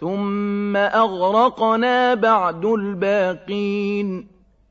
ثُمَّ أَغْرَقْنَا بَعْدُ الْبَاقِينَ.